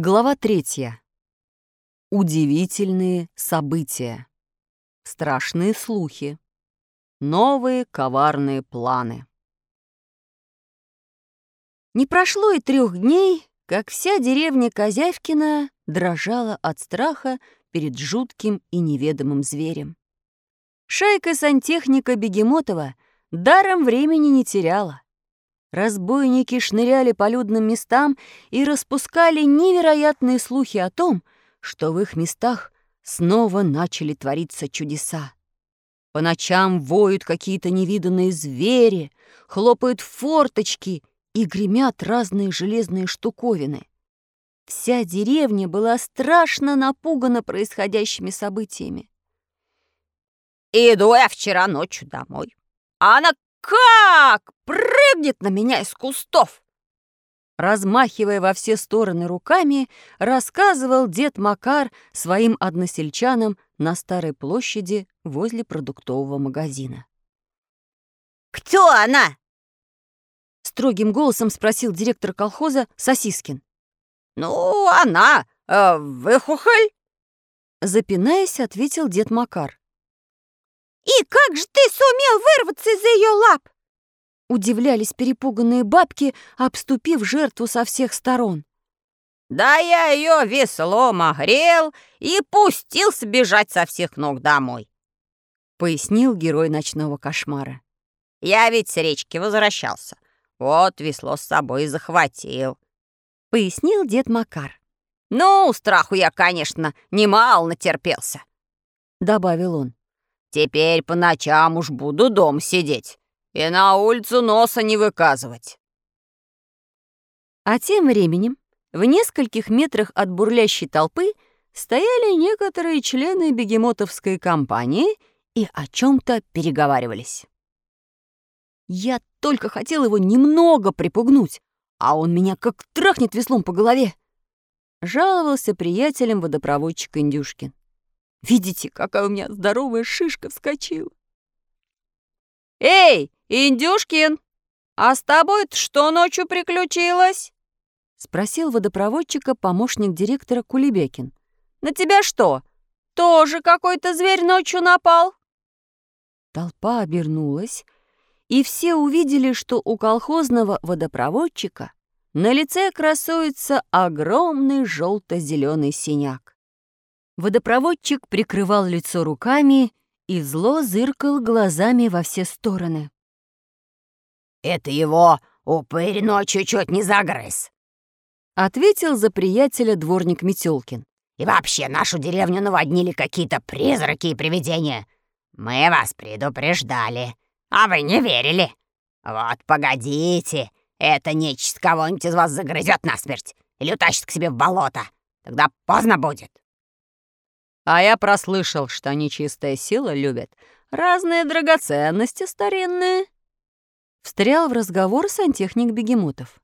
Глава третья. Удивительные события. Страшные слухи. Новые коварные планы. Не прошло и трех дней, как вся деревня Козявкина дрожала от страха перед жутким и неведомым зверем. Шайка сантехника Бегемотова даром времени не теряла. Разбойники шныряли по людным местам и распускали невероятные слухи о том, что в их местах снова начали твориться чудеса. По ночам воют какие-то невиданные звери, хлопают форточки и гремят разные железные штуковины. Вся деревня была страшно напугана происходящими событиями. «Иду я вчера ночью домой, а она как прыгнет на меня из кустов!» Размахивая во все стороны руками, рассказывал дед Макар своим односельчанам на Старой площади возле продуктового магазина. «Кто она?» Строгим голосом спросил директор колхоза Сосискин. «Ну, она, э, выхухоль!» Запинаясь, ответил дед Макар. «И как же ты сумел вырваться из ее лап?» Удивлялись перепуганные бабки, обступив жертву со всех сторон. «Да я ее веслом огрел и пустился бежать со всех ног домой», — пояснил герой ночного кошмара. «Я ведь с речки возвращался. Вот весло с собой захватил», — пояснил дед Макар. «Ну, страху я, конечно, немало натерпелся», — добавил он. Теперь по ночам уж буду дом сидеть и на улицу носа не выказывать. А тем временем в нескольких метрах от бурлящей толпы стояли некоторые члены бегемотовской компании и о чем-то переговаривались. Я только хотел его немного припугнуть, а он меня как трахнет веслом по голове. Жаловался приятелем водопроводчик Индюшкин. Видите, какая у меня здоровая шишка вскочила. «Эй, Индюшкин, а с тобой что ночью приключилось?» — спросил водопроводчика помощник директора Кулебекин. «На тебя что, тоже какой-то зверь ночью напал?» Толпа обернулась, и все увидели, что у колхозного водопроводчика на лице красуется огромный желто-зеленый синяк. Водопроводчик прикрывал лицо руками и зло зыркал глазами во все стороны. «Это его упырь ночью чуть не загрыз», — ответил за приятеля дворник Метелкин. «И вообще нашу деревню наводнили какие-то призраки и привидения. Мы вас предупреждали, а вы не верили. Вот погодите, эта нечисть кого-нибудь из вас загрызет насмерть или утащит к себе в болото. Тогда поздно будет». А я прослышал, что нечистая сила любит разные драгоценности старинные. Встрял в разговор сантехник Бегемотов.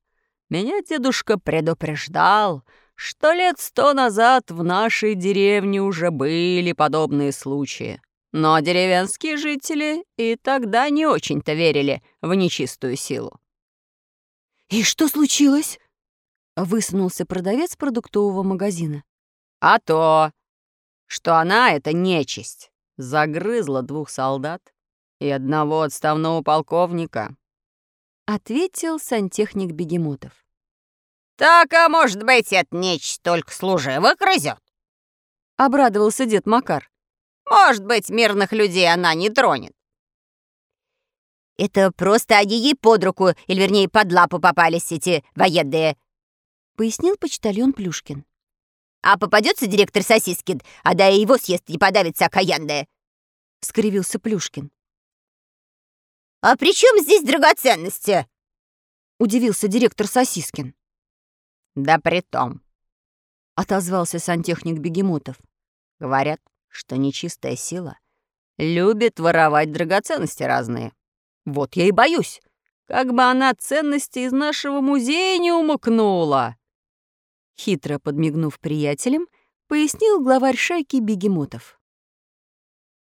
Меня дедушка предупреждал, что лет сто назад в нашей деревне уже были подобные случаи. Но деревенские жители и тогда не очень-то верили в нечистую силу. «И что случилось?» — высунулся продавец продуктового магазина. «А то!» Что она, эта нечисть, загрызла двух солдат и одного отставного полковника», — ответил сантехник Бегемотов. «Так, а может быть, эта нечисть только служивых грызет?» — обрадовался дед Макар. «Может быть, мирных людей она не тронет». «Это просто они ей под руку, или вернее под лапу попались эти военные», — пояснил почтальон Плюшкин. А попадется директор Сосискин, а да и его съест не подавится окаянная!» — скривился Плюшкин. «А при чем здесь драгоценности?» — удивился директор Сосискин. «Да при том», — отозвался сантехник Бегемотов. «Говорят, что нечистая сила любит воровать драгоценности разные. Вот я и боюсь, как бы она ценности из нашего музея не умыкнула». Хитро подмигнув приятелям, пояснил главарь шайки бегемотов.